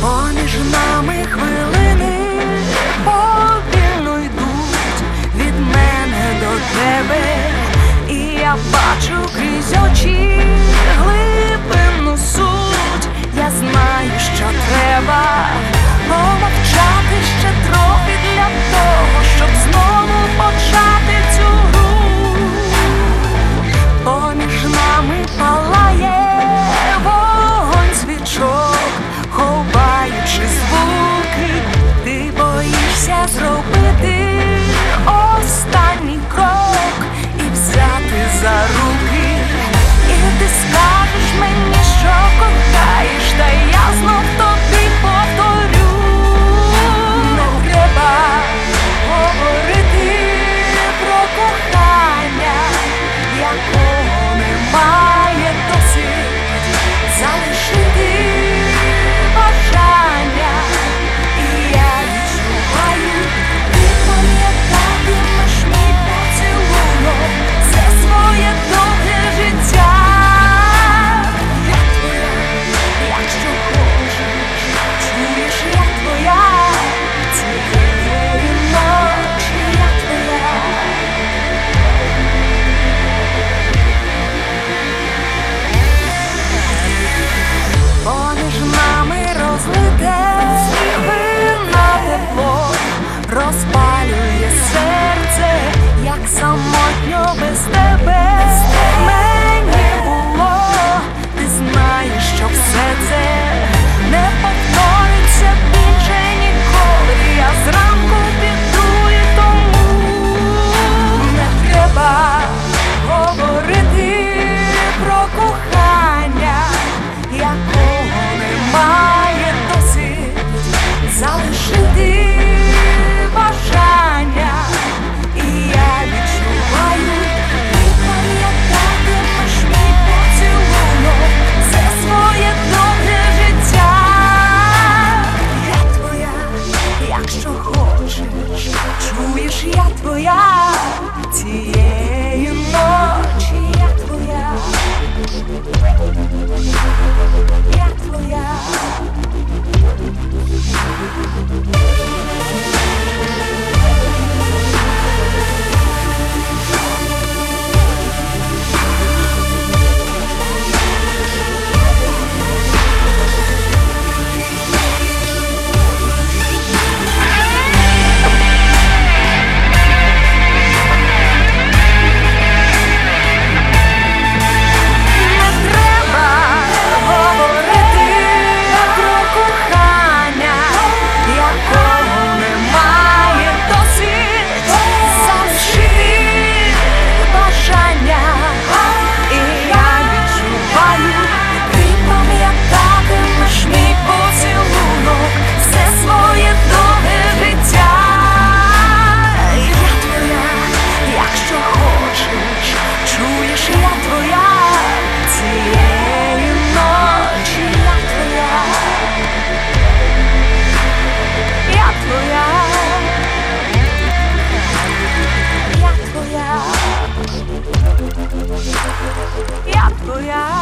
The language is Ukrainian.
Поміж нами крізь очі, глибинну суть. Я знаю, що треба помовчати ще трохи для того, щоб знову почати цю гру. Поміж нами палає вогонь свічок, ховаючи звуки, ти боїшся зробити. yeah.